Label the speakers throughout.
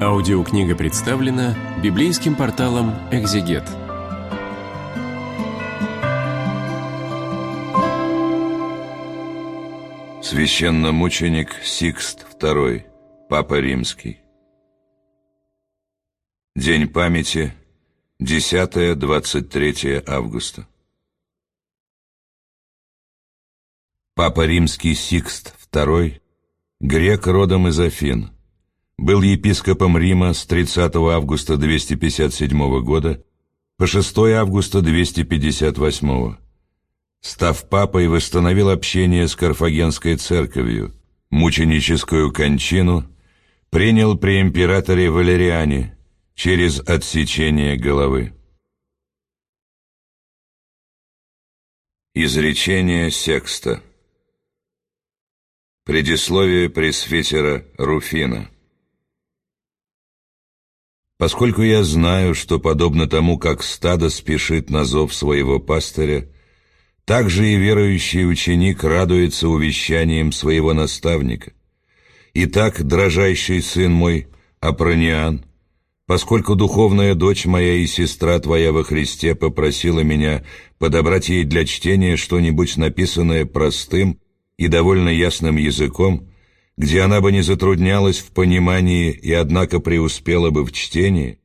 Speaker 1: Аудиокнига представлена библейским порталом «Экзегет».
Speaker 2: Священномученик Сикст II, Папа Римский. День памяти, 10-23 августа. Папа Римский Сикст II, грек родом из Афин, был епископом Рима с 30 августа 257 года по 6 августа 258. Став папой, восстановил общение с Карфагенской церковью, мученическую кончину принял при императоре Валериане через отсечение головы. Изречение Секста Предисловие пресвитера Руфина Поскольку я знаю, что подобно тому, как стадо спешит на зов своего пастыря, так же и верующий ученик радуется увещанием своего наставника. Итак, дрожайший сын мой, Апрониан, поскольку духовная дочь моя и сестра твоя во Христе попросила меня подобрать ей для чтения что-нибудь написанное простым и довольно ясным языком, где она бы не затруднялась в понимании и однако преуспела бы в чтении,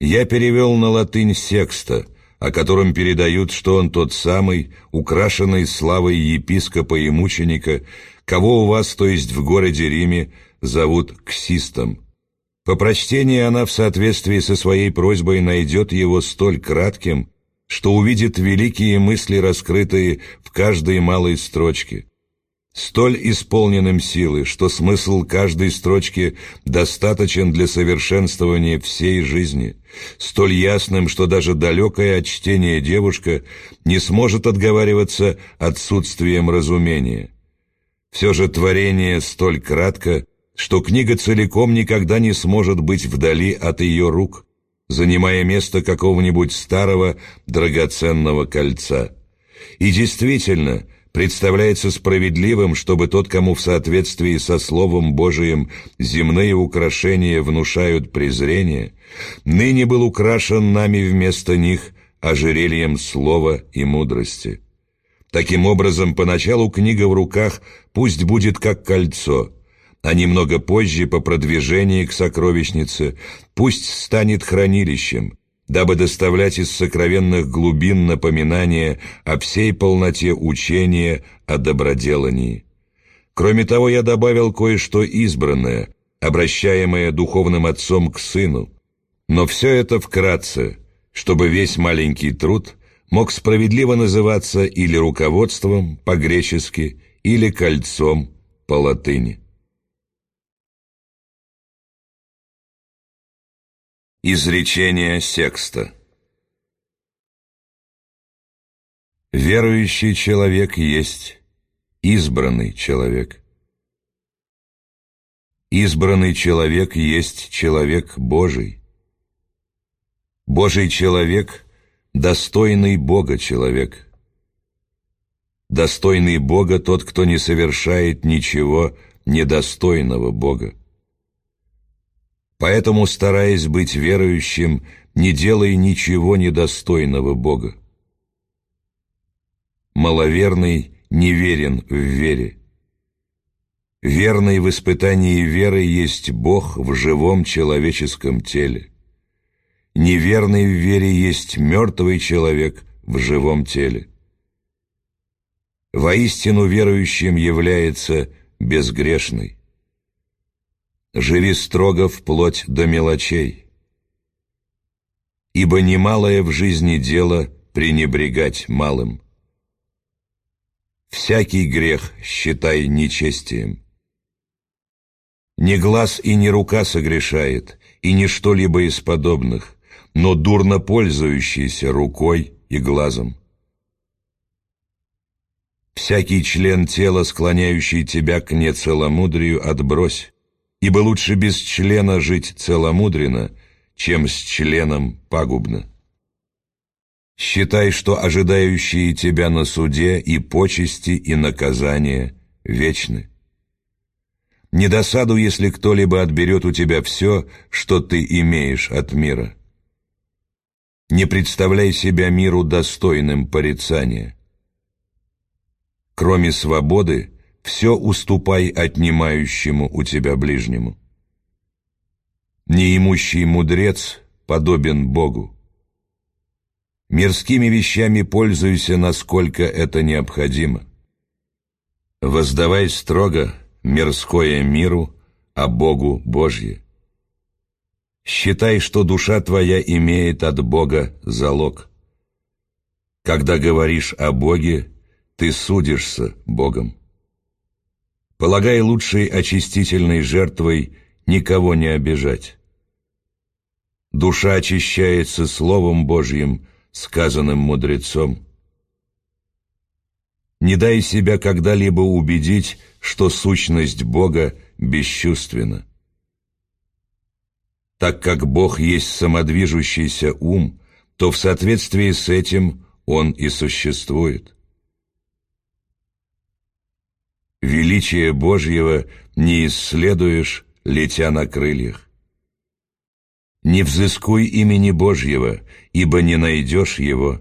Speaker 2: я перевел на латынь секста, о котором передают, что он тот самый, украшенный славой епископа и мученика, кого у вас, то есть в городе Риме, зовут Ксистом. По прочтении она в соответствии со своей просьбой найдет его столь кратким, что увидит великие мысли, раскрытые в каждой малой строчке – столь исполненным силы, что смысл каждой строчки достаточен для совершенствования всей жизни, столь ясным, что даже далекая от чтения девушка не сможет отговариваться отсутствием разумения. Все же творение столь кратко, что книга целиком никогда не сможет быть вдали от ее рук, занимая место какого-нибудь старого драгоценного кольца. И действительно, представляется справедливым, чтобы тот, кому в соответствии со Словом Божиим земные украшения внушают презрение, ныне был украшен нами вместо них ожерельем слова и мудрости. Таким образом, поначалу книга в руках пусть будет как кольцо, а немного позже, по продвижении к сокровищнице, пусть станет хранилищем, дабы доставлять из сокровенных глубин напоминания о всей полноте учения о доброделании. Кроме того, я добавил кое-что избранное, обращаемое духовным отцом к сыну, но все это вкратце, чтобы весь маленький труд мог справедливо называться или руководством по-гречески, или кольцом по Изречение секста Верующий человек есть избранный человек. Избранный человек есть человек Божий. Божий человек – достойный Бога человек. Достойный Бога тот, кто не совершает ничего недостойного Бога. Поэтому, стараясь быть верующим, не делай ничего недостойного Бога. Маловерный неверен в вере. Верный в испытании веры есть Бог в живом человеческом теле. Неверный в вере есть мертвый человек в живом теле. Воистину верующим является безгрешный живи строго вплоть до мелочей. Ибо немалое в жизни дело пренебрегать малым. Всякий грех считай нечестием. Не глаз и не рука согрешает, и не что-либо из подобных, но дурно пользующийся рукой и глазом. Всякий член тела, склоняющий тебя к нецеломудрию, отбрось, ибо лучше без члена жить целомудренно, чем с членом пагубно. Считай, что ожидающие тебя на суде и почести, и наказания вечны. Не досаду, если кто-либо отберет у тебя все, что ты имеешь от мира. Не представляй себя миру достойным порицания. Кроме свободы, все уступай отнимающему у тебя ближнему. Неимущий мудрец подобен Богу. Мирскими вещами пользуйся, насколько это необходимо. Воздавай строго мирское миру, а Богу Божье. Считай, что душа твоя имеет от Бога залог. Когда говоришь о Боге, ты судишься Богом. Полагай лучшей очистительной жертвой никого не обижать. Душа очищается Словом Божьим, сказанным мудрецом. Не дай себя когда-либо убедить, что сущность Бога бесчувственна. Так как Бог есть самодвижущийся ум, то в соответствии с этим Он и существует. Величие Божьего не исследуешь, летя на крыльях. Не взыскуй имени Божьего, ибо не найдешь его.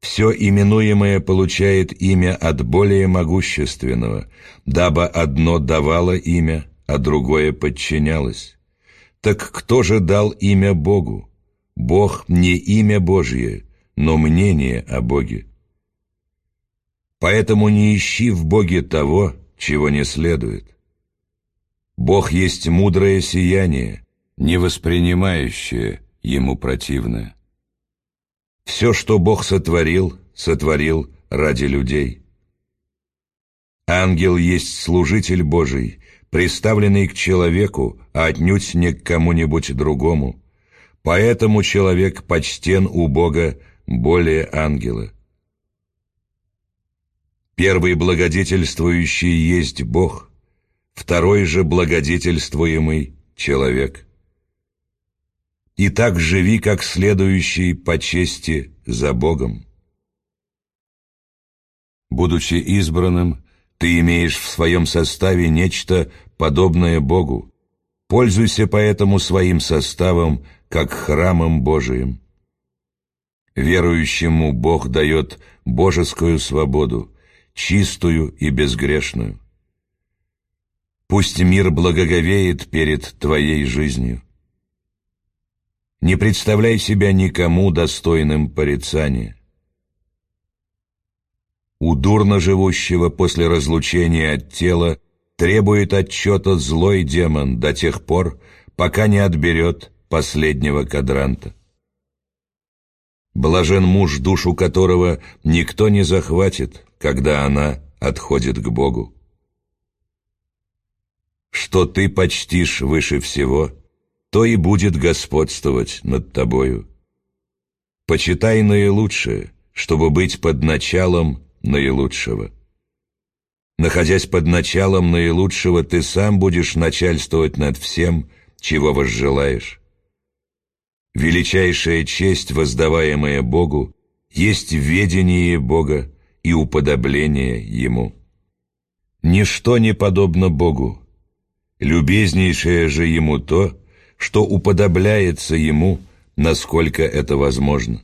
Speaker 2: Все именуемое получает имя от более могущественного, дабы одно давало имя, а другое подчинялось. Так кто же дал имя Богу? Бог не имя Божье, но мнение о Боге. Поэтому не ищи в Боге того, чего не следует. Бог есть мудрое сияние, не воспринимающее ему противное. Все, что Бог сотворил, сотворил ради людей. Ангел есть служитель Божий, приставленный к человеку, а отнюдь не к кому-нибудь другому. Поэтому человек почтен у Бога более ангела. Первый благодетельствующий есть Бог, второй же благодетельствуемый — человек. И так живи, как следующий по чести за Богом. Будучи избранным, ты имеешь в своем составе нечто подобное Богу. Пользуйся поэтому своим составом, как храмом Божиим. Верующему Бог дает божескую свободу, чистую и безгрешную. Пусть мир благоговеет перед твоей жизнью. Не представляй себя никому достойным порицания. У дурно живущего после разлучения от тела требует отчета злой демон до тех пор, пока не отберет последнего кадранта. Блажен муж, душу которого никто не захватит, когда она отходит к Богу. Что ты почтишь выше всего, то и будет господствовать над тобою. Почитай наилучшее, чтобы быть под началом наилучшего. Находясь под началом наилучшего, ты сам будешь начальствовать над всем, чего возжелаешь. Величайшая честь, воздаваемая Богу, есть ведение Бога и уподобление Ему. Ничто не подобно Богу. Любезнейшее же Ему то, что уподобляется Ему, насколько это возможно.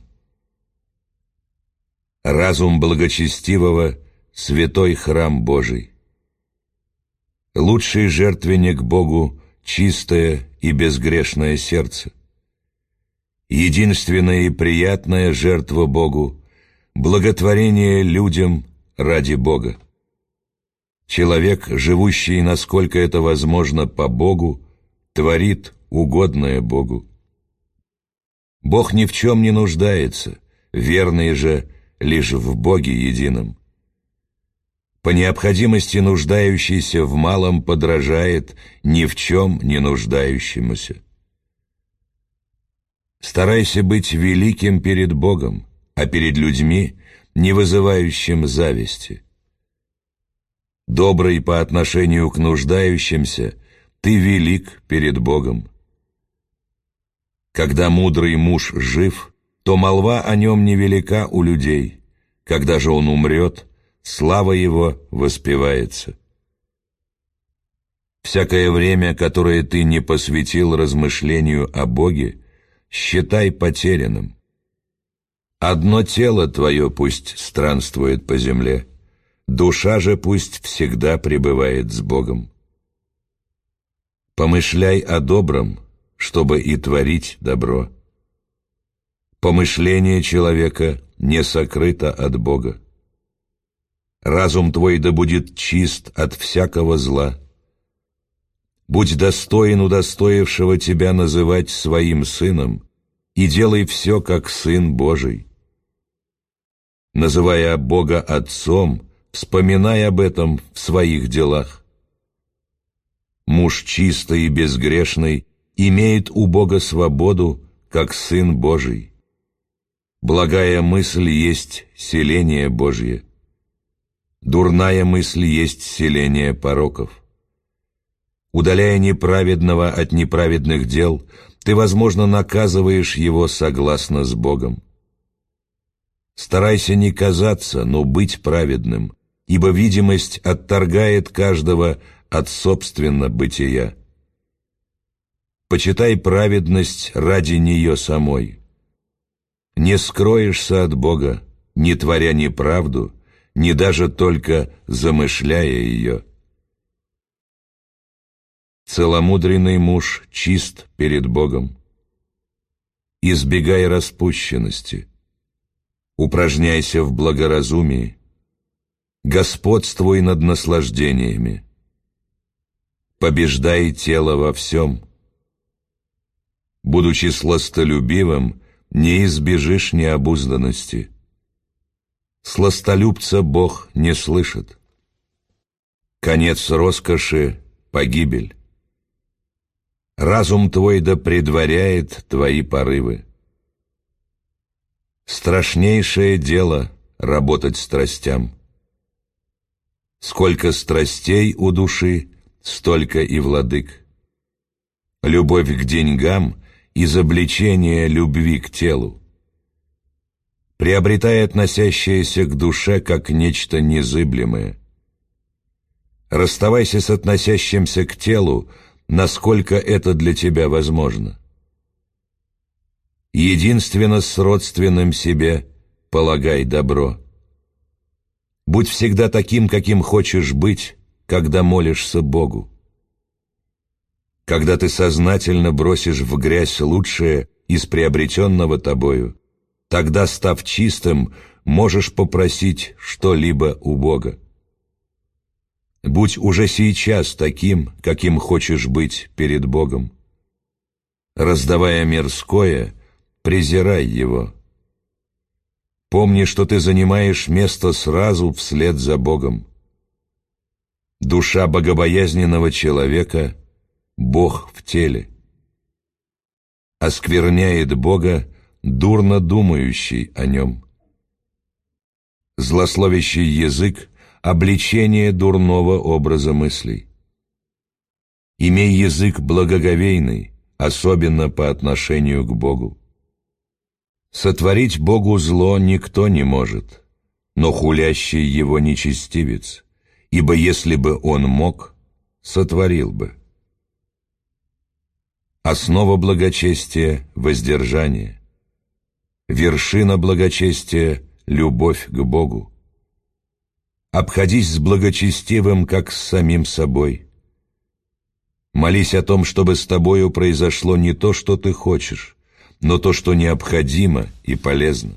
Speaker 2: Разум благочестивого — святой храм Божий. Лучший жертвенник Богу — чистое и безгрешное сердце. Единственная и приятная жертва Богу — благотворение людям ради Бога. Человек, живущий, насколько это возможно, по Богу, творит угодное Богу. Бог ни в чем не нуждается, верный же лишь в Боге едином. По необходимости нуждающийся в малом подражает ни в чем не нуждающемуся. Старайся быть великим перед Богом, а перед людьми, не вызывающим зависти. Добрый по отношению к нуждающимся, ты велик перед Богом. Когда мудрый муж жив, то молва о нем невелика у людей. Когда же он умрет, слава его воспевается. Всякое время, которое ты не посвятил размышлению о Боге, считай потерянным. Одно тело твое пусть странствует по земле, душа же пусть всегда пребывает с Богом. Помышляй о добром, чтобы и творить добро. Помышление человека не сокрыто от Бога. Разум твой да будет чист от всякого зла. Будь достоин удостоившего тебя называть своим сыном, и делай все, как Сын Божий. Называя Бога Отцом, вспоминай об этом в своих делах. Муж чистый и безгрешный имеет у Бога свободу, как Сын Божий. Благая мысль есть селение Божье. Дурная мысль есть селение пороков. Удаляя неправедного от неправедных дел, ты, возможно, наказываешь его согласно с Богом. Старайся не казаться, но быть праведным, ибо видимость отторгает каждого от собственно бытия. Почитай праведность ради нее самой. Не скроешься от Бога, не творя неправду, не даже только замышляя ее. Целомудренный муж чист перед Богом. Избегай распущенности. Упражняйся в благоразумии. Господствуй над наслаждениями. Побеждай тело во всем. Будучи сластолюбивым, не избежишь необузданности. Сластолюбца Бог не слышит. Конец роскоши — погибель. Разум твой да предваряет твои порывы. Страшнейшее дело — работать страстям. Сколько страстей у души, столько и владык. Любовь к деньгам — изобличение любви к телу. Приобретай относящееся к душе как нечто незыблемое. Расставайся с относящимся к телу, насколько это для тебя возможно. Единственно с родственным себе полагай добро. Будь всегда таким, каким хочешь быть, когда молишься Богу. Когда ты сознательно бросишь в грязь лучшее из приобретенного тобою, тогда, став чистым, можешь попросить что-либо у Бога. Будь уже сейчас таким, каким хочешь быть перед Богом. Раздавая мирское, презирай его. Помни, что ты занимаешь место сразу вслед за Богом. Душа богобоязненного человека — Бог в теле. Оскверняет Бога дурно думающий о нем. Злословящий язык — обличение дурного образа мыслей. Имей язык благоговейный, особенно по отношению к Богу. Сотворить Богу зло никто не может, но хулящий его нечестивец, ибо если бы он мог, сотворил бы. Основа благочестия — воздержание. Вершина благочестия — любовь к Богу. Обходись с благочестивым, как с самим собой. Молись о том, чтобы с тобою произошло не то, что ты хочешь, но то, что необходимо и полезно.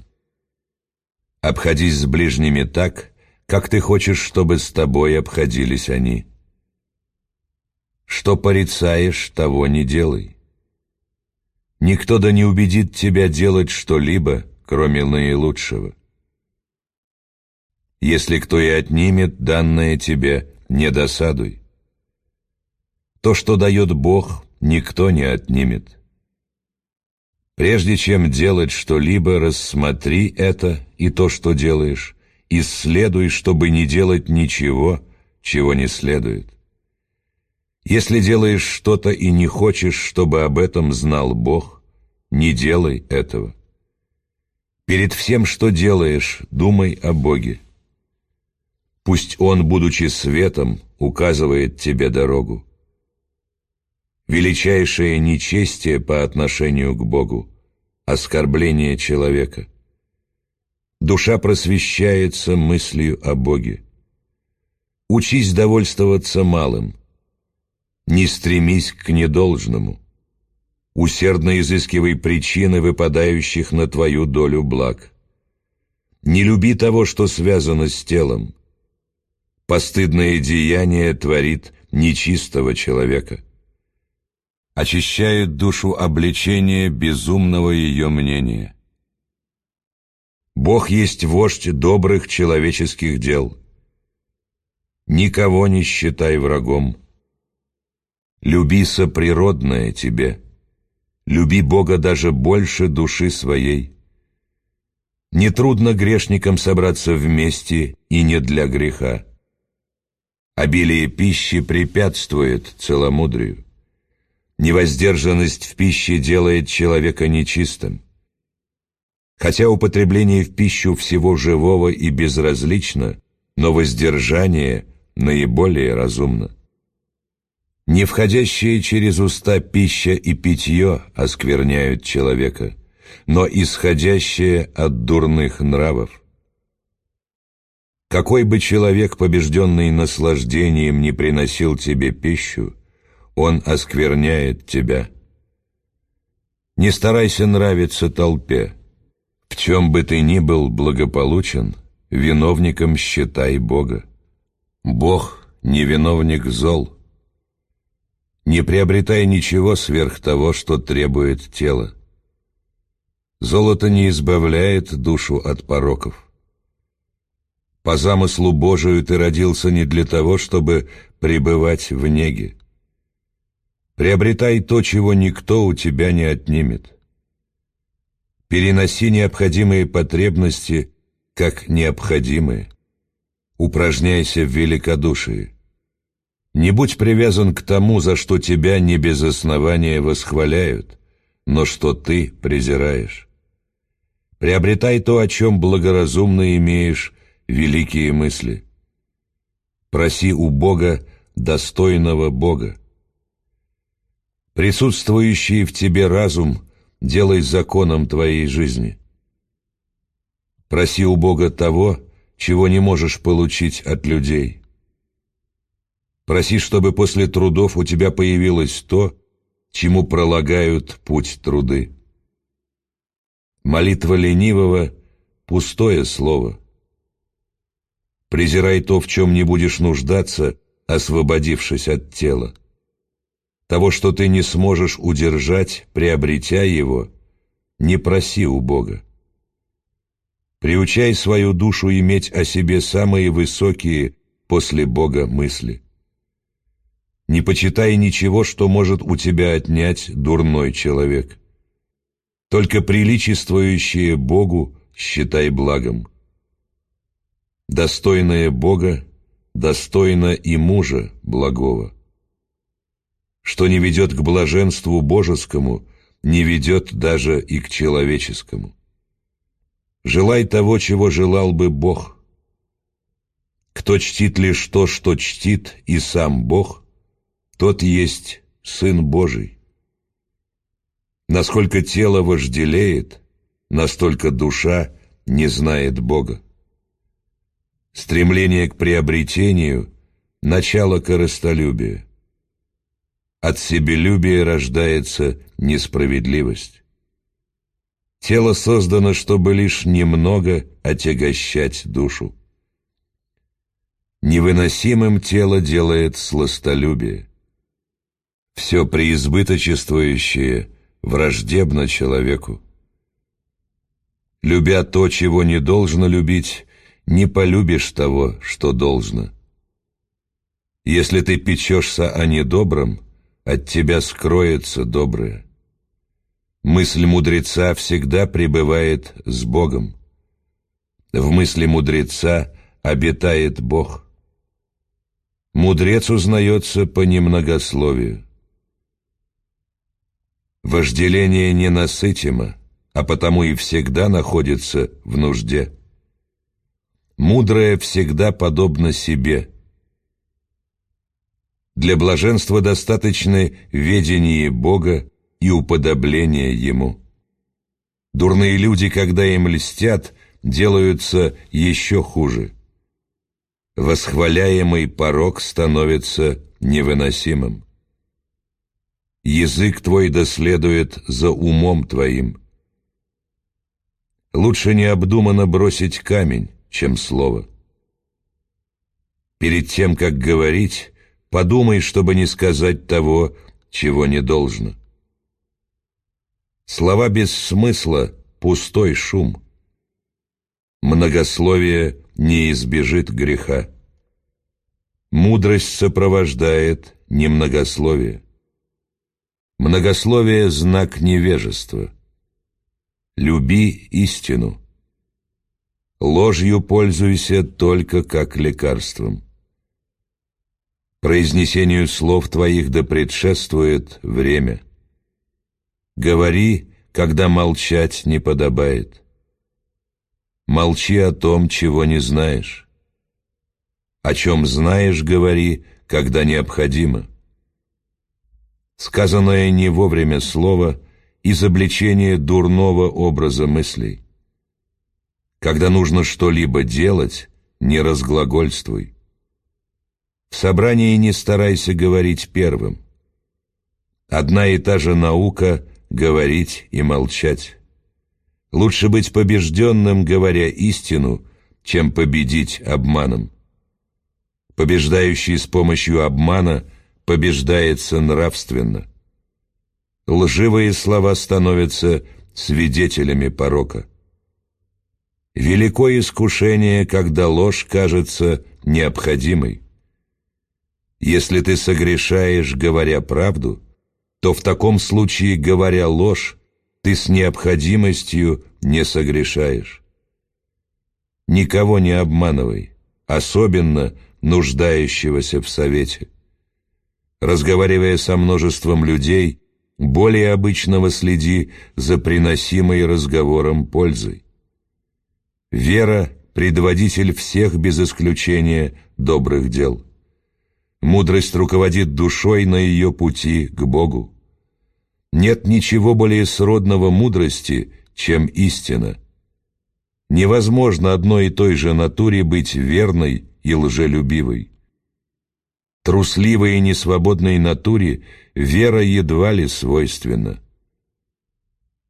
Speaker 2: Обходись с ближними так, как ты хочешь, чтобы с тобой обходились они. Что порицаешь, того не делай. Никто да не убедит тебя делать что-либо, кроме наилучшего. Если кто и отнимет данное тебе, не досадуй. То, что дает Бог, никто не отнимет. Прежде чем делать что-либо, рассмотри это и то, что делаешь, исследуй, чтобы не делать ничего, чего не следует. Если делаешь что-то и не хочешь, чтобы об этом знал Бог, не делай этого. Перед всем, что делаешь, думай о Боге. Пусть Он, будучи светом, указывает тебе дорогу. Величайшее нечестие по отношению к Богу, оскорбление человека. Душа просвещается мыслью о Боге. Учись довольствоваться малым. Не стремись к недолжному. Усердно изыскивай причины, выпадающих на твою долю благ. Не люби того, что связано с телом. Постыдное деяние творит нечистого человека. Очищает душу обличение безумного ее мнения. Бог есть вождь добрых человеческих дел. Никого не считай врагом. Люби соприродное тебе. Люби Бога даже больше души своей. Нетрудно грешникам собраться вместе и не для греха. Обилие пищи препятствует целомудрию. Невоздержанность в пище делает человека нечистым. Хотя употребление в пищу всего живого и безразлично, но воздержание – наиболее разумно. Не входящие через уста пища и питье оскверняют человека, но исходящие от дурных нравов. Какой бы человек, побежденный наслаждением, не приносил тебе пищу, он оскверняет тебя. Не старайся нравиться толпе. В чем бы ты ни был благополучен, виновником считай Бога. Бог — не виновник зол. Не приобретай ничего сверх того, что требует тело. Золото не избавляет душу от пороков. По замыслу Божию ты родился не для того, чтобы пребывать в неге. Приобретай то, чего никто у тебя не отнимет. Переноси необходимые потребности как необходимые упражняйся в великодушии. Не будь привязан к тому, за что тебя не без основания восхваляют, но что ты презираешь. Приобретай то, о чем благоразумно имеешь великие мысли. Проси у Бога достойного Бога. Присутствующий в тебе разум делай законом твоей жизни. Проси у Бога того, чего не можешь получить от людей. Проси, чтобы после трудов у тебя появилось то, чему пролагают путь труды. Молитва ленивого — пустое слово. Презирай то, в чем не будешь нуждаться, освободившись от тела. Того, что ты не сможешь удержать, приобретя его, не проси у Бога. Приучай свою душу иметь о себе самые высокие после Бога мысли. Не почитай ничего, что может у тебя отнять дурной человек. Только приличествующее Богу считай благом. Достойное Бога, достойно и мужа благого. Что не ведет к блаженству божескому, не ведет даже и к человеческому. Желай того, чего желал бы Бог. Кто чтит лишь то, что чтит и сам Бог, тот есть Сын Божий. Насколько тело вожделеет, настолько душа не знает Бога. Стремление к приобретению – начало корыстолюбия. От себелюбия рождается несправедливость. Тело создано, чтобы лишь немного отягощать душу. Невыносимым тело делает сластолюбие. Все преизбыточествующее враждебно человеку. Любя то, чего не должно любить, не полюбишь того, что должно. Если ты печешься о недобром, от тебя скроется доброе. Мысль мудреца всегда пребывает с Богом. В мысли мудреца обитает Бог. Мудрец узнается по немногословию. Вожделение ненасытимо, а потому и всегда находится в нужде. Мудрое всегда подобно себе. Для блаженства достаточны ведение Бога и уподобление Ему. Дурные люди, когда им льстят, делаются еще хуже. Восхваляемый порог становится невыносимым. Язык твой доследует за умом твоим. Лучше необдуманно бросить камень, чем слово. Перед тем, как говорить, подумай, чтобы не сказать того, чего не должно. Слова без смысла — пустой шум. Многословие не избежит греха. Мудрость сопровождает немногословие. Многословие — знак невежества. Люби истину. Ложью пользуйся только как лекарством. Произнесению слов твоих да предшествует время. Говори, когда молчать не подобает. Молчи о том, чего не знаешь. О чем знаешь, говори, когда необходимо. Сказанное не вовремя слово — изобличение дурного образа мыслей. Когда нужно что-либо делать, не разглагольствуй. В собрании не старайся говорить первым. Одна и та же наука — говорить и молчать. Лучше быть побежденным, говоря истину, чем победить обманом. Побеждающий с помощью обмана — побеждается нравственно. Лживые слова становятся свидетелями порока. Великое искушение, когда ложь кажется необходимой. Если ты согрешаешь, говоря правду, то в таком случае, говоря ложь, ты с необходимостью не согрешаешь. Никого не обманывай, особенно нуждающегося в совете разговаривая со множеством людей, более обычного следи за приносимой разговором пользой. Вера — предводитель всех без исключения добрых дел. Мудрость руководит душой на ее пути к Богу. Нет ничего более сродного мудрости, чем истина. Невозможно одной и той же натуре быть верной и лжелюбивой трусливой и несвободной натуре вера едва ли свойственна.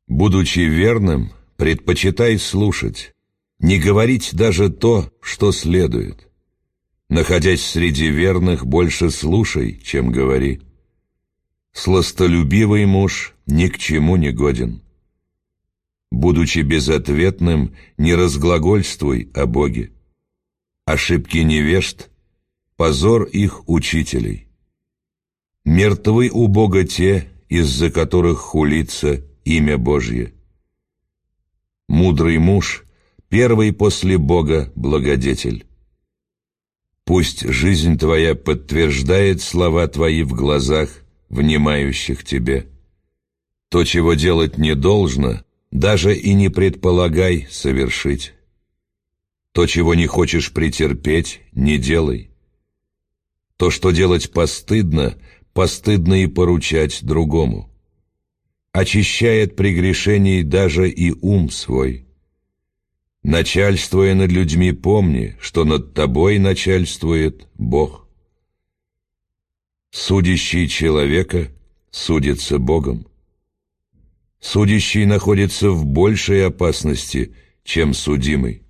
Speaker 2: Будучи верным, предпочитай слушать, не говорить даже то, что следует. Находясь среди верных, больше слушай, чем говори. Сластолюбивый муж ни к чему не годен. Будучи безответным, не разглагольствуй о Боге. Ошибки невежд позор их учителей. Мертвы у Бога те, из-за которых хулится имя Божье. Мудрый муж, первый после Бога благодетель. Пусть жизнь твоя подтверждает слова твои в глазах, внимающих тебе. То, чего делать не должно, даже и не предполагай совершить. То, чего не хочешь претерпеть, не делай. То, что делать постыдно, постыдно и поручать другому. Очищает прегрешений даже и ум свой. Начальствуя над людьми, помни, что над тобой начальствует Бог. Судящий человека судится Богом. Судящий находится в большей опасности, чем судимый.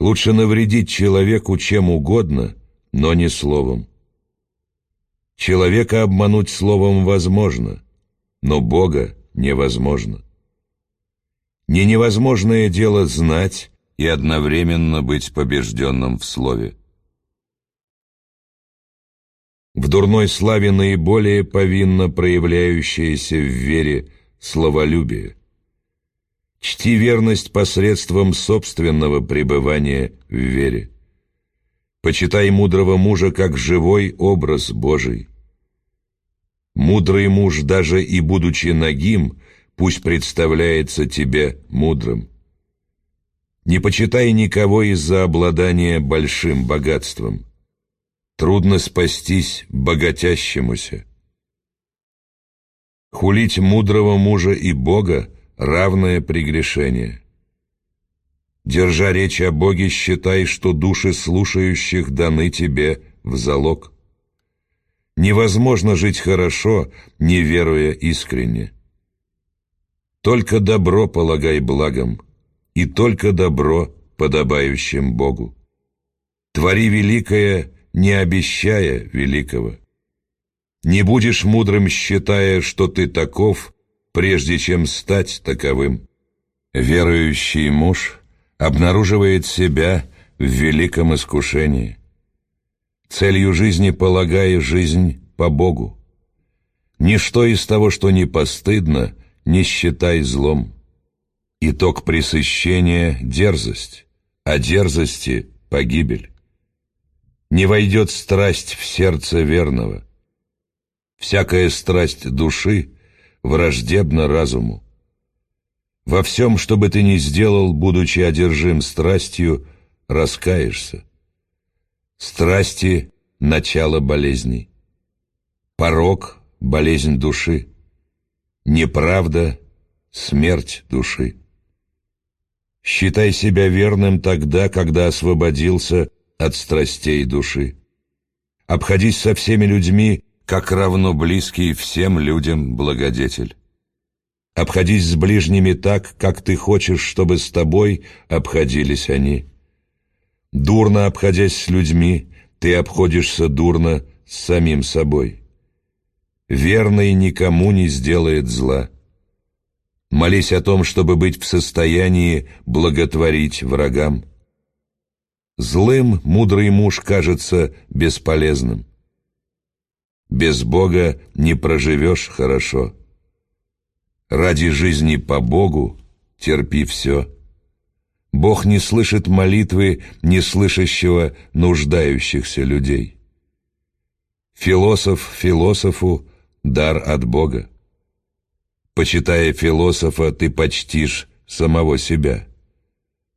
Speaker 2: Лучше навредить человеку чем угодно – но не словом. Человека обмануть словом возможно, но Бога невозможно. Не невозможное дело знать и одновременно быть побежденным в слове. В дурной славе наиболее повинно проявляющееся в вере словолюбие. Чти верность посредством собственного пребывания в вере. Почитай мудрого мужа как живой образ Божий. Мудрый муж, даже и будучи нагим, пусть представляется тебе мудрым. Не почитай никого из-за обладания большим богатством. трудно спастись богатящемуся. Хулить мудрого мужа и Бога — равное прегрешение. Держа речь о Боге, считай, что души слушающих даны тебе в залог. Невозможно жить хорошо, не веруя искренне. Только добро полагай благом, и только добро подобающим Богу. Твори великое, не обещая великого. Не будешь мудрым, считая, что ты таков, прежде чем стать таковым. Верующий муж обнаруживает себя в великом искушении. Целью жизни полагая жизнь по Богу. Ничто из того, что не постыдно, не считай злом. Итог пресыщения — дерзость, а дерзости — погибель. Не войдет страсть в сердце верного. Всякая страсть души враждебна разуму. Во всем, что бы ты ни сделал, будучи одержим страстью, раскаешься. Страсти — начало болезней. Порог — болезнь души. Неправда — смерть души. Считай себя верным тогда, когда освободился от страстей души. Обходись со всеми людьми, как равно близкий всем людям благодетель. Обходись с ближними так, как ты хочешь, чтобы с тобой обходились они. Дурно обходясь с людьми, ты обходишься дурно с самим собой. Верный никому не сделает зла. Молись о том, чтобы быть в состоянии благотворить врагам. Злым мудрый муж кажется бесполезным. Без Бога не проживешь хорошо. Ради жизни по Богу терпи все. Бог не слышит молитвы неслышащего нуждающихся людей. Философ философу — дар от Бога. Почитая философа, ты почтишь самого себя.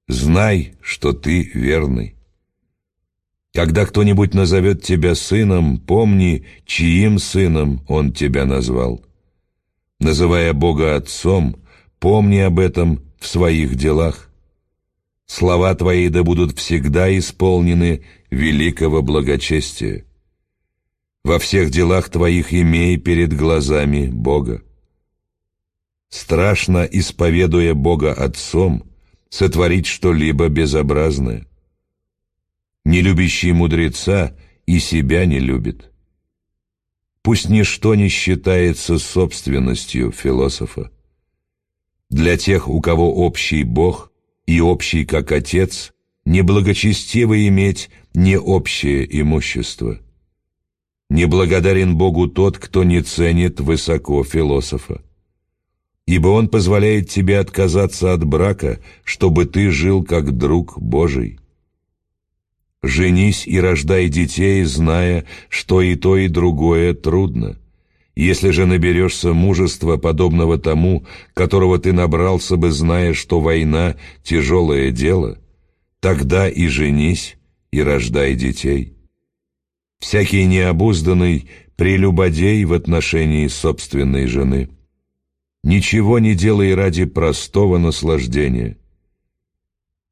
Speaker 2: Знай, что ты верный. Когда кто-нибудь назовет тебя сыном, помни, чьим сыном он тебя назвал. Называя Бога Отцом, помни об этом в своих делах. Слова твои да будут всегда исполнены великого благочестия. Во всех делах твоих имей перед глазами Бога. Страшно, исповедуя Бога Отцом, сотворить что-либо безобразное. Нелюбящий мудреца и себя не любит. Пусть ничто не считается собственностью философа. Для тех, у кого общий Бог и общий как Отец, неблагочестиво иметь не общее имущество. Неблагодарен Богу тот, кто не ценит высоко философа. Ибо он позволяет тебе отказаться от брака, чтобы ты жил как друг Божий. Женись и рождай детей, зная, что и то, и другое трудно. Если же наберешься мужества, подобного тому, которого ты набрался бы, зная, что война — тяжелое дело, тогда и женись, и рождай детей. Всякий необузданный прелюбодей в отношении собственной жены. Ничего не делай ради простого наслаждения —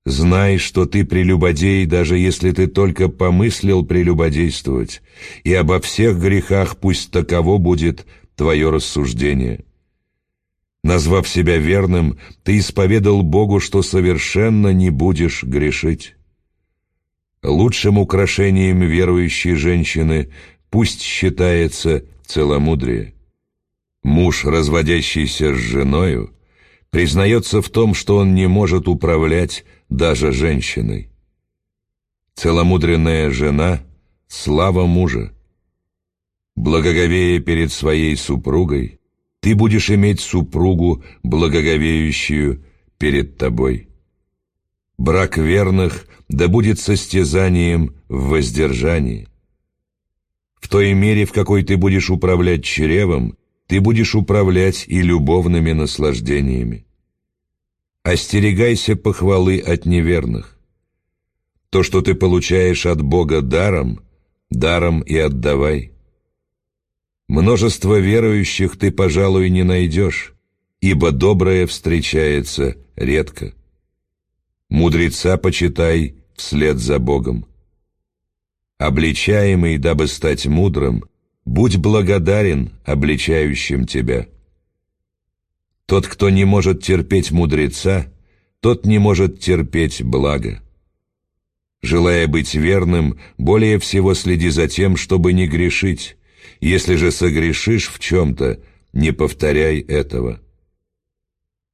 Speaker 2: Знай, что ты прелюбодей, даже если ты только помыслил прелюбодействовать, и обо всех грехах пусть таково будет твое рассуждение. Назвав себя верным, ты исповедал Богу, что совершенно не будешь грешить. Лучшим украшением верующей женщины пусть считается целомудрие. Муж, разводящийся с женою, признается в том, что он не может управлять даже женщиной. Целомудренная жена — слава мужа. Благоговея перед своей супругой, ты будешь иметь супругу, благоговеющую перед тобой. Брак верных да будет состязанием в воздержании. В той мере, в какой ты будешь управлять чревом, ты будешь управлять и любовными наслаждениями. Остерегайся похвалы от неверных. То, что ты получаешь от Бога даром, даром и отдавай. Множество верующих ты, пожалуй, не найдешь, ибо доброе встречается редко. Мудреца почитай вслед за Богом. Обличаемый, дабы стать мудрым, будь благодарен обличающим тебя. Тот, кто не может терпеть мудреца, тот не может терпеть благо. Желая быть верным, более всего следи за тем, чтобы не грешить. Если же согрешишь в чем-то, не повторяй этого.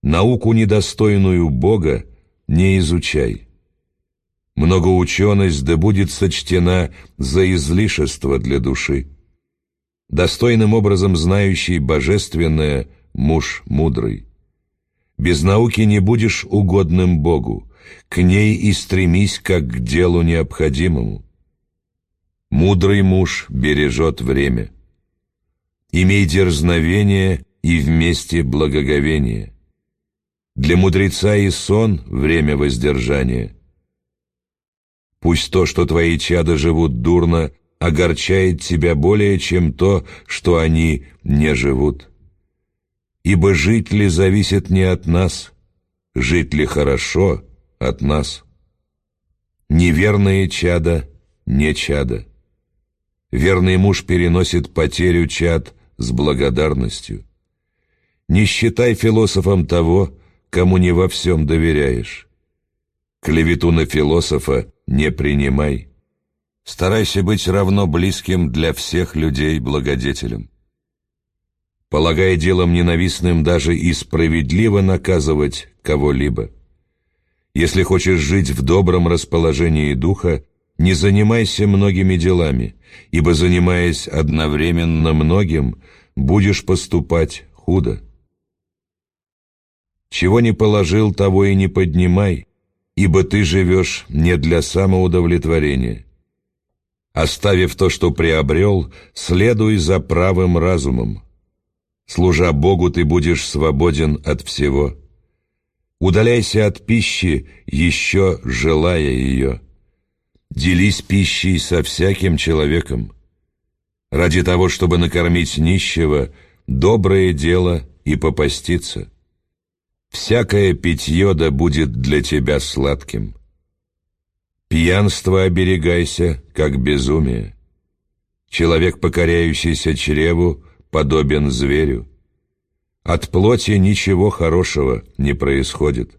Speaker 2: Науку, недостойную Бога, не изучай. Многоученость да будет сочтена за излишество для души. Достойным образом знающий божественное муж мудрый. Без науки не будешь угодным Богу, к ней и стремись как к делу необходимому. Мудрый муж бережет время. Имей дерзновение и вместе благоговение. Для мудреца и сон — время воздержания. Пусть то, что твои чада живут дурно, огорчает тебя более, чем то, что они не живут. Ибо жить ли зависит не от нас, жить ли хорошо от нас. Неверные чада не чада. Верный муж переносит потерю чад с благодарностью. Не считай философом того, кому не во всем доверяешь. Клевету на философа не принимай. Старайся быть равно близким для всех людей благодетелем. Полагая делом ненавистным даже и справедливо наказывать кого-либо. Если хочешь жить в добром расположении духа, не занимайся многими делами, ибо, занимаясь одновременно многим, будешь поступать худо. Чего не положил, того и не поднимай, ибо ты живешь не для самоудовлетворения. Оставив то, что приобрел, следуй за правым разумом. Служа Богу, ты будешь свободен от всего. Удаляйся от пищи, еще желая ее. Делись пищей со всяким человеком. Ради того, чтобы накормить нищего, доброе дело и попаститься. Всякое питье да будет для тебя сладким. Пьянство оберегайся, как безумие. Человек, покоряющийся чреву, подобен зверю. От плоти ничего хорошего не происходит.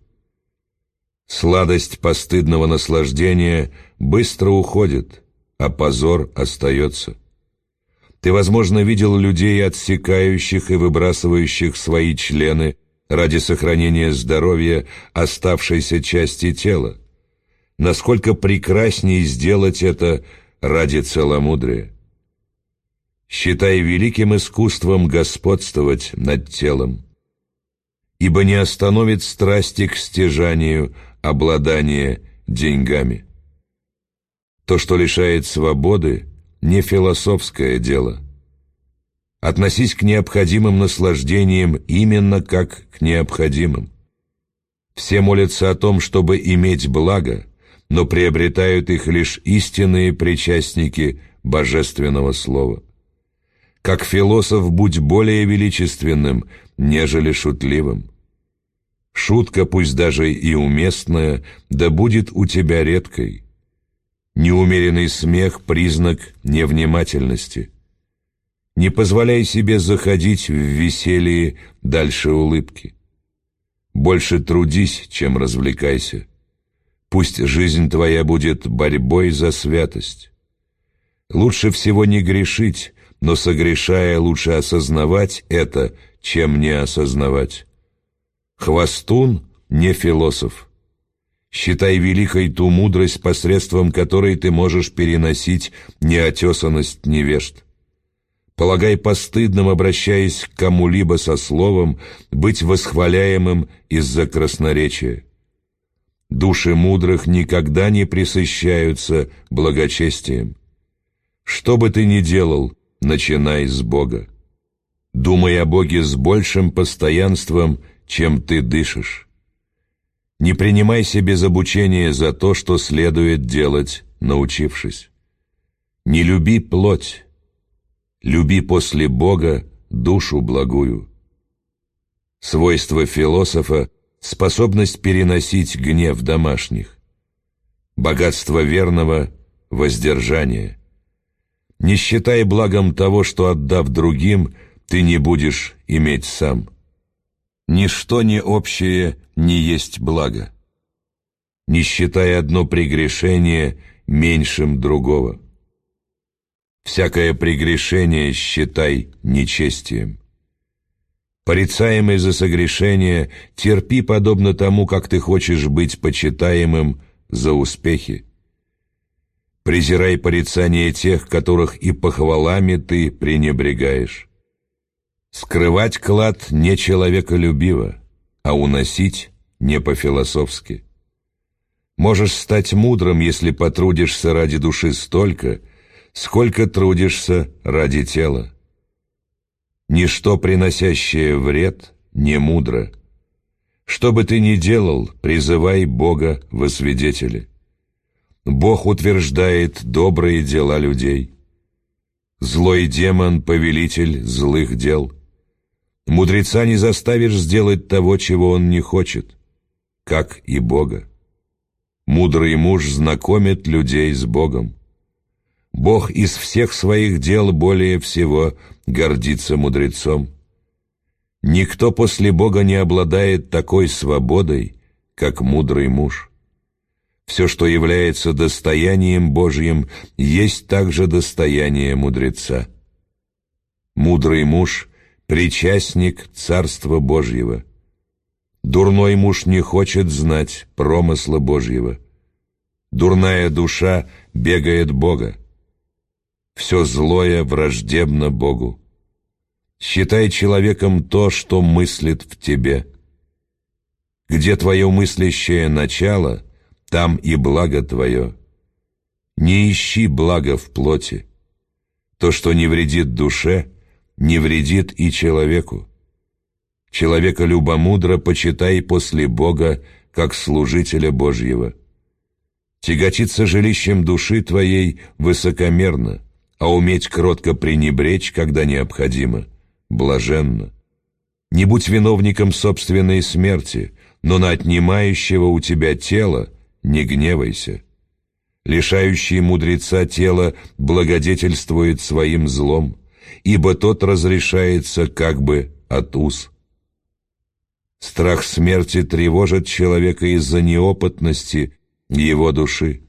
Speaker 2: Сладость постыдного наслаждения быстро уходит, а позор остается. Ты, возможно, видел людей, отсекающих и выбрасывающих свои члены ради сохранения здоровья оставшейся части тела. Насколько прекраснее сделать это ради целомудрия. Считай великим искусством господствовать над телом, ибо не остановит страсти к стяжанию обладание деньгами. То, что лишает свободы, не философское дело. Относись к необходимым наслаждениям именно как к необходимым. Все молятся о том, чтобы иметь благо, но приобретают их лишь истинные причастники Божественного Слова. Как философ будь более величественным, нежели шутливым. Шутка, пусть даже и уместная, да будет у тебя редкой. Неумеренный смех – признак невнимательности – не позволяй себе заходить в веселье дальше улыбки. Больше трудись, чем развлекайся. Пусть жизнь твоя будет борьбой за святость. Лучше всего не грешить, но согрешая лучше осознавать это, чем не осознавать. Хвостун не философ. Считай великой ту мудрость, посредством которой ты можешь переносить неотесанность невежд. Полагай постыдным, обращаясь к кому-либо со словом, быть восхваляемым из-за красноречия. Души мудрых никогда не присыщаются благочестием. Что бы ты ни делал, начинай с Бога. Думай о Боге с большим постоянством, чем ты дышишь. Не принимайся без обучения за то, что следует делать, научившись. Не люби плоть, люби после Бога душу благую. Свойство философа — способность переносить гнев домашних. Богатство верного — воздержание. Не считай благом того, что, отдав другим, ты не будешь иметь сам. Ничто не общее не есть благо. Не считай одно прегрешение меньшим другого. Всякое прегрешение считай нечестием. Порицаемый за согрешение, терпи подобно тому, как ты хочешь быть почитаемым за успехи. Презирай порицание тех, которых и похвалами ты пренебрегаешь. Скрывать клад не человеколюбиво, а уносить не по-философски. Можешь стать мудрым, если потрудишься ради души столько, сколько трудишься ради тела. Ничто, приносящее вред, не мудро. Что бы ты ни делал, призывай Бога во свидетели. Бог утверждает добрые дела людей. Злой демон — повелитель злых дел — Мудреца не заставишь сделать того, чего он не хочет, как и Бога. Мудрый муж знакомит людей с Богом. Бог из всех своих дел более всего гордится мудрецом. Никто после Бога не обладает такой свободой, как мудрый муж. Все, что является достоянием Божьим, есть также достояние мудреца. Мудрый муж — причастник Царства Божьего. Дурной муж не хочет знать промысла Божьего. Дурная душа бегает Бога. Все злое враждебно Богу. Считай человеком то, что мыслит в тебе. Где твое мыслящее начало, там и благо твое. Не ищи блага в плоти. То, что не вредит душе — не вредит и человеку. Человека любомудро почитай после Бога, как служителя Божьего. Тяготиться жилищем души твоей высокомерно, а уметь кротко пренебречь, когда необходимо, блаженно. Не будь виновником собственной смерти, но на отнимающего у тебя тело не гневайся. Лишающий мудреца тело благодетельствует своим злом, ибо тот разрешается как бы от уз. Страх смерти тревожит человека из-за неопытности его души.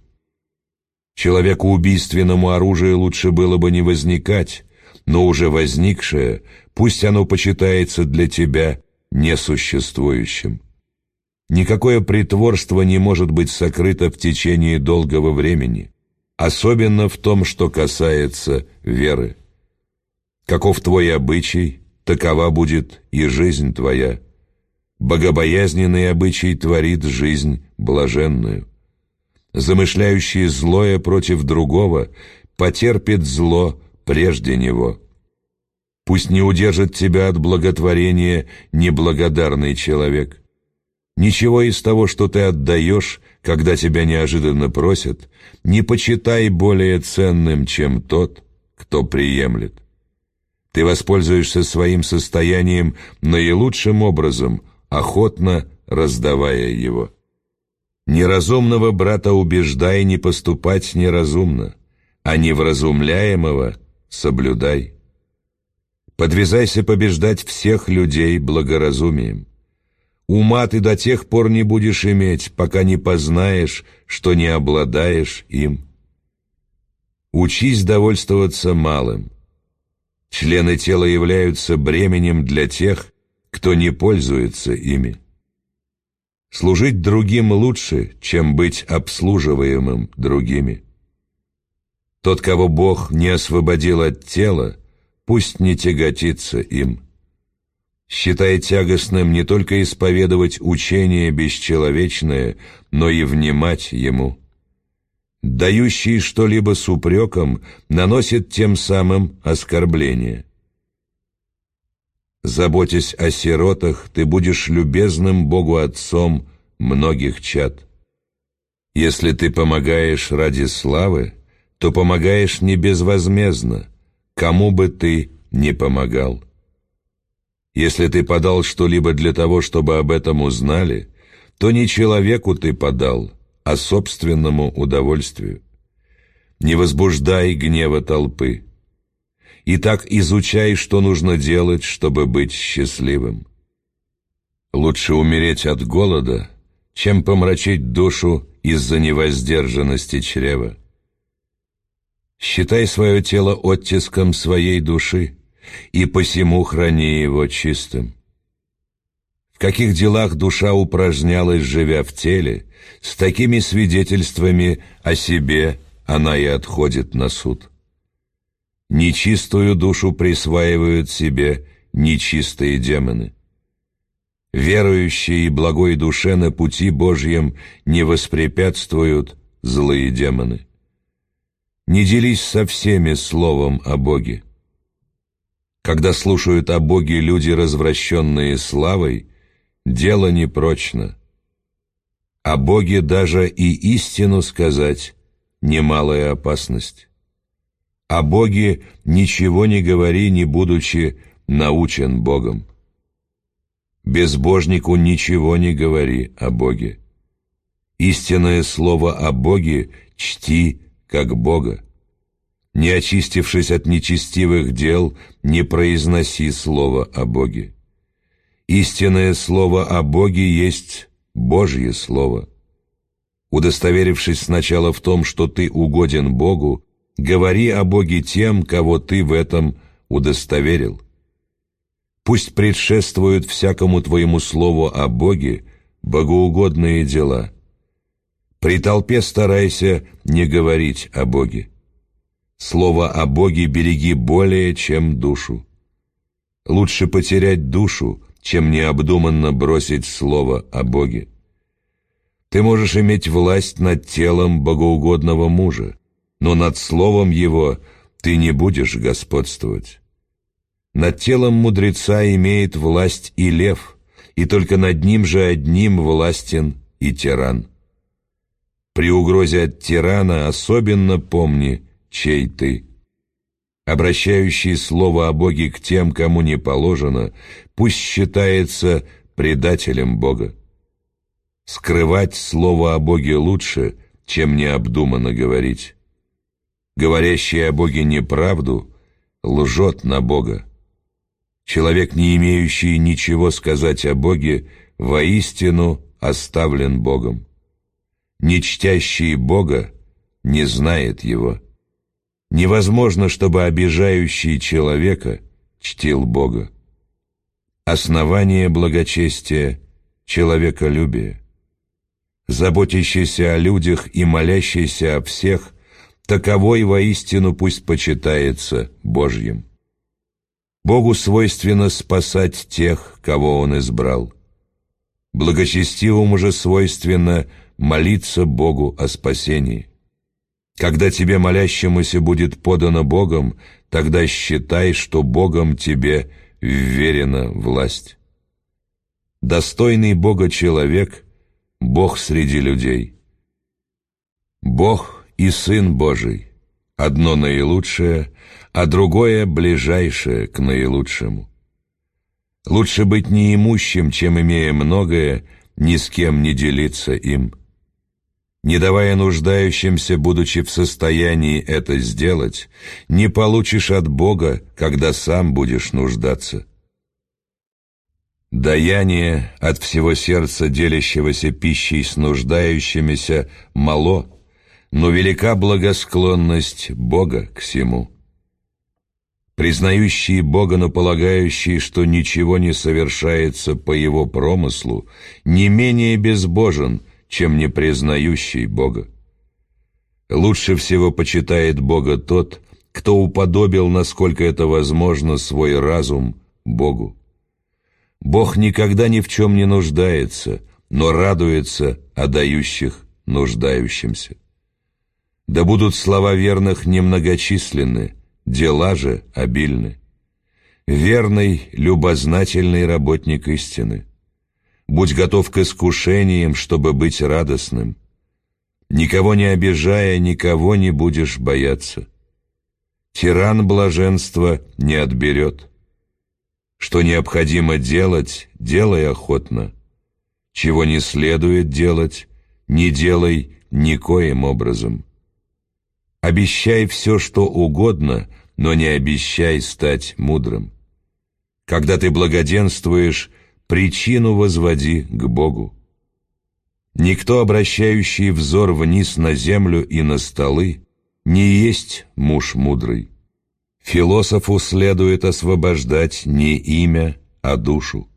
Speaker 2: Человеку убийственному оружию лучше было бы не возникать, но уже возникшее, пусть оно почитается для тебя несуществующим. Никакое притворство не может быть сокрыто в течение долгого времени, особенно в том, что касается веры. Каков твой обычай, такова будет и жизнь твоя. Богобоязненный обычай творит жизнь блаженную. Замышляющий злое против другого потерпит зло прежде него. Пусть не удержит тебя от благотворения неблагодарный человек. Ничего из того, что ты отдаешь, когда тебя неожиданно просят, не почитай более ценным, чем тот, кто приемлет. Ты воспользуешься своим состоянием наилучшим образом, охотно раздавая его. Неразумного брата убеждай не поступать неразумно, а невразумляемого соблюдай. Подвязайся побеждать всех людей благоразумием. Ума ты до тех пор не будешь иметь, пока не познаешь, что не обладаешь им. Учись довольствоваться малым, Члены тела являются бременем для тех, кто не пользуется ими. Служить другим лучше, чем быть обслуживаемым другими. Тот, кого Бог не освободил от тела, пусть не тяготится им. Считай тягостным не только исповедовать учение бесчеловечное, но и внимать ему – дающий что-либо с упреком, наносит тем самым оскорбление. Заботясь о сиротах, ты будешь любезным Богу Отцом многих чад. Если ты помогаешь ради славы, то помогаешь не безвозмездно, кому бы ты ни помогал. Если ты подал что-либо для того, чтобы об этом узнали, то не человеку ты подал, а собственному удовольствию. Не возбуждай гнева толпы. И так изучай, что нужно делать, чтобы быть счастливым. Лучше умереть от голода, чем помрачить душу из-за невоздержанности чрева. Считай свое тело оттиском своей души, и посему храни его чистым. В каких делах душа упражнялась, живя в теле, с такими свидетельствами о себе она и отходит на суд. Нечистую душу присваивают себе нечистые демоны. Верующие и благой душе на пути Божьем не воспрепятствуют злые демоны. Не делись со всеми словом о Боге. Когда слушают о Боге люди, развращенные славой, дело непрочно. О Боге даже и истину сказать — немалая опасность. О Боге ничего не говори, не будучи научен Богом. Безбожнику ничего не говори о Боге. Истинное слово о Боге чти, как Бога. Не очистившись от нечестивых дел, не произноси слово о Боге. Истинное слово о Боге есть Божье слово. Удостоверившись сначала в том, что ты угоден Богу, говори о Боге тем, кого ты в этом удостоверил. Пусть предшествуют всякому твоему слову о Боге богоугодные дела. При толпе старайся не говорить о Боге. Слово о Боге береги более, чем душу. Лучше потерять душу, чем необдуманно бросить слово о Боге. Ты можешь иметь власть над телом богоугодного мужа, но над словом его ты не будешь господствовать. Над телом мудреца имеет власть и лев, и только над ним же одним властен и тиран. При угрозе от тирана особенно помни, чей ты. Обращающий слово о Боге к тем, кому не положено, пусть считается предателем Бога. Скрывать слово о Боге лучше, чем необдуманно говорить. Говорящий о Боге неправду лжет на Бога. Человек, не имеющий ничего сказать о Боге, воистину оставлен Богом. Не чтящий Бога не знает Его. Невозможно, чтобы обижающий человека чтил Бога. Основание благочестия — человеколюбие. Заботящийся о людях и молящийся о всех, таковой воистину пусть почитается Божьим. Богу свойственно спасать тех, кого Он избрал. Благочестивому же свойственно молиться Богу о спасении. Когда тебе молящемуся будет подано Богом, тогда считай, что Богом тебе вверена власть. Достойный Бога человек — Бог среди людей. Бог и Сын Божий — одно наилучшее, а другое ближайшее к наилучшему. Лучше быть неимущим, чем, имея многое, ни с кем не делиться им. Не давая нуждающимся, будучи в состоянии это сделать, не получишь от Бога, когда сам будешь нуждаться. Даяние от всего сердца, делящегося пищей с нуждающимися, мало, но велика благосклонность Бога к всему признающие Бога, но полагающие, что ничего не совершается по Его промыслу, не менее безбожен, чем не признающий Бога. Лучше всего почитает Бога тот, кто уподобил, насколько это возможно, свой разум Богу. Бог никогда ни в чем не нуждается, но радуется о нуждающимся. Да будут слова верных немногочисленны, дела же обильны. Верный, любознательный работник истины. Будь готов к искушениям, чтобы быть радостным. Никого не обижая, никого не будешь бояться. Тиран блаженства не отберет. Что необходимо делать, делай охотно. Чего не следует делать, не делай никоим образом. Обещай все, что угодно, но не обещай стать мудрым. Когда ты благоденствуешь, причину возводи к Богу. Никто, обращающий взор вниз на землю и на столы, не есть муж мудрый. Философу следует освобождать не имя, а душу.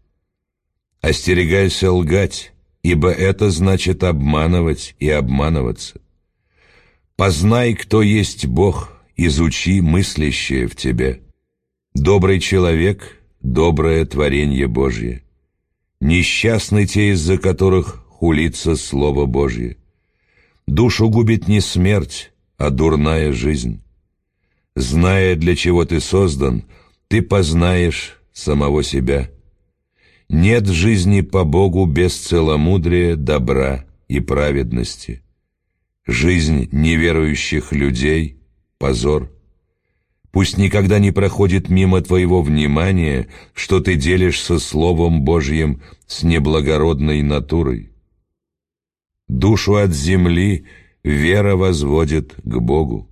Speaker 2: Остерегайся лгать, ибо это значит обманывать и обманываться. Познай, кто есть Бог, изучи мыслящее в тебе. Добрый человек — доброе творение Божье. Несчастны те, из-за которых хулится Слово Божье. Душу губит не смерть, а дурная жизнь. Зная, для чего ты создан, ты познаешь самого себя. Нет жизни по Богу без целомудрия, добра и праведности. Жизнь неверующих людей — позор. Пусть никогда не проходит мимо твоего внимания, что ты делишься Словом Божьим с неблагородной натурой. Душу от земли вера возводит к Богу.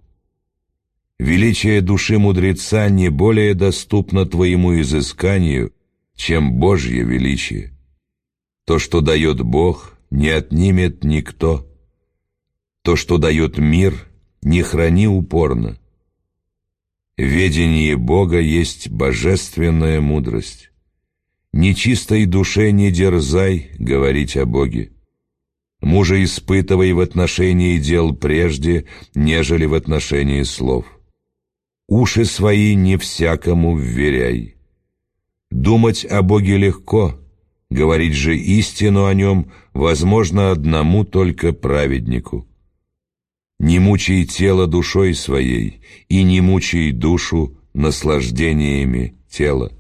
Speaker 2: Величие души мудреца не более доступно твоему изысканию, чем Божье величие. То, что дает Бог, не отнимет никто. То, что дает мир, не храни упорно. Ведение Бога есть божественная мудрость. Нечистой душе не дерзай говорить о Боге мужа испытывай в отношении дел прежде, нежели в отношении слов. Уши свои не всякому вверяй. Думать о Боге легко, говорить же истину о Нем возможно одному только праведнику. Не мучай тело душой своей, и не мучай душу наслаждениями тела.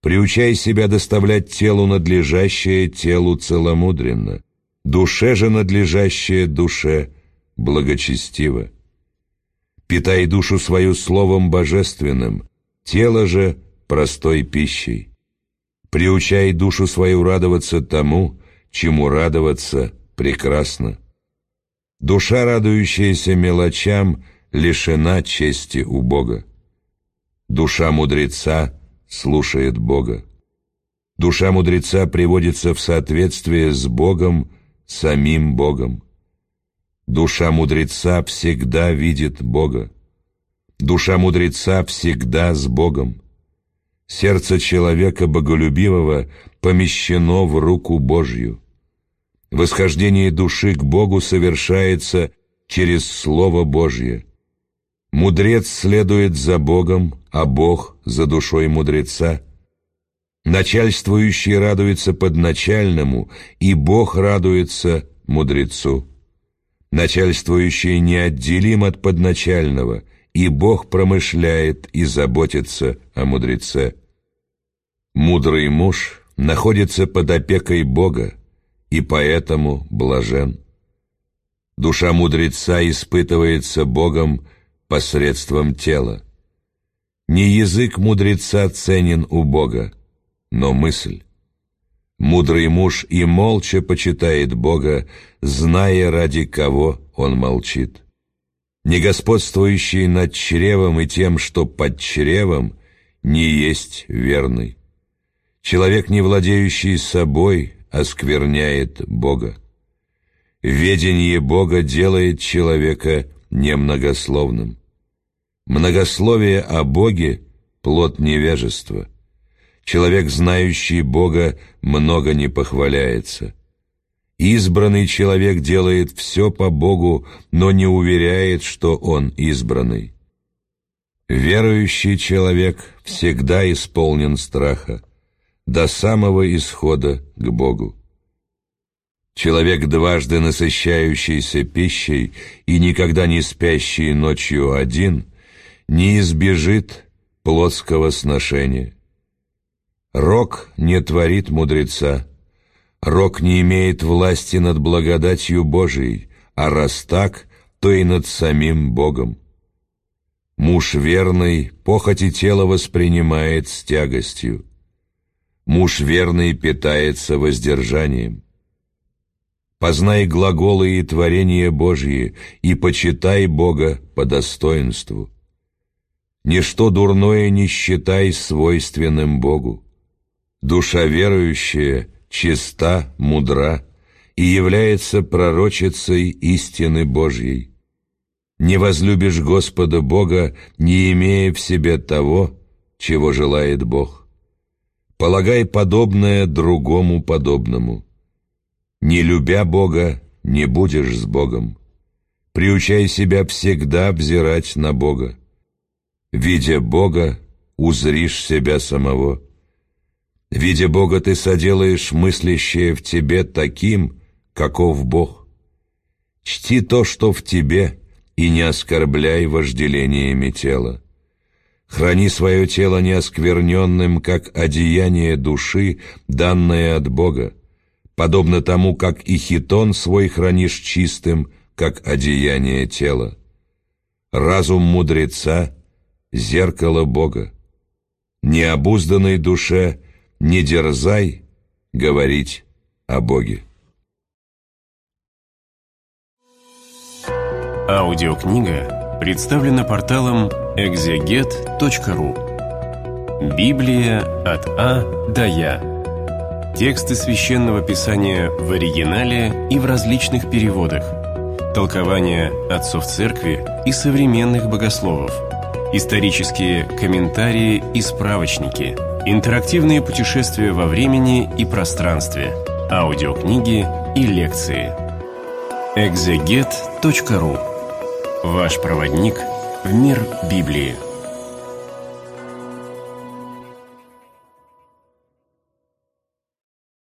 Speaker 2: Приучай себя доставлять телу надлежащее телу целомудренно, душе же надлежащее душе благочестиво. Питай душу свою словом божественным, тело же простой пищей. Приучай душу свою радоваться тому, чему радоваться прекрасно. Душа, радующаяся мелочам, лишена чести у Бога. Душа мудреца слушает Бога. Душа мудреца приводится в соответствие с Богом самим Богом. Душа мудреца всегда видит Бога. Душа мудреца всегда с Богом. Сердце человека боголюбивого помещено в руку Божью. Восхождение души к Богу совершается через Слово Божье. Мудрец следует за Богом, а Бог за душой мудреца – Начальствующий радуется подначальному, и Бог радуется мудрецу. Начальствующий неотделим от подначального, и Бог промышляет и заботится о мудреце. Мудрый муж находится под опекой Бога, и поэтому блажен. Душа мудреца испытывается Богом посредством тела. Не язык мудреца ценен у Бога, но мысль. Мудрый муж и молча почитает Бога, зная, ради кого он молчит. Не господствующий над чревом и тем, что под чревом, не есть верный. Человек, не владеющий собой, оскверняет Бога. Ведение Бога делает человека немногословным. Многословие о Боге — плод невежества — Человек, знающий Бога, много не похваляется. Избранный человек делает все по Богу, но не уверяет, что он избранный. Верующий человек всегда исполнен страха, до самого исхода к Богу. Человек, дважды насыщающийся пищей и никогда не спящий ночью один, не избежит плотского сношения. Рок не творит мудреца. Рок не имеет власти над благодатью Божией, а раз так, то и над самим Богом. Муж верный похоти тела воспринимает с тягостью. Муж верный питается воздержанием. Познай глаголы и творения Божьи, и почитай Бога по достоинству. Ничто дурное не считай свойственным Богу. Душа верующая чиста, мудра и является пророчицей истины Божьей. Не возлюбишь Господа Бога, не имея в себе того, чего желает Бог. Полагай подобное другому подобному. Не любя Бога, не будешь с Богом. Приучай себя всегда взирать на Бога. Видя Бога, узришь себя самого. Видя Бога, ты соделаешь мыслящее в тебе таким, каков Бог. Чти то, что в тебе, и не оскорбляй вожделениями тела. Храни свое тело неоскверненным, как одеяние души, данное от Бога, подобно тому, как и хитон свой хранишь чистым, как одеяние тела. Разум мудреца — зеркало Бога. Необузданной душе не дерзай говорить о Боге.
Speaker 1: Аудиокнига представлена порталом экзегет.ру Библия от А до Я. Тексты священного писания в оригинале и в различных переводах. Толкования отцов церкви и современных богословов. Исторические комментарии и справочники. Интерактивные путешествия во времени и пространстве. Аудиокниги и лекции. экзегет.ру Ваш проводник в мир Библии.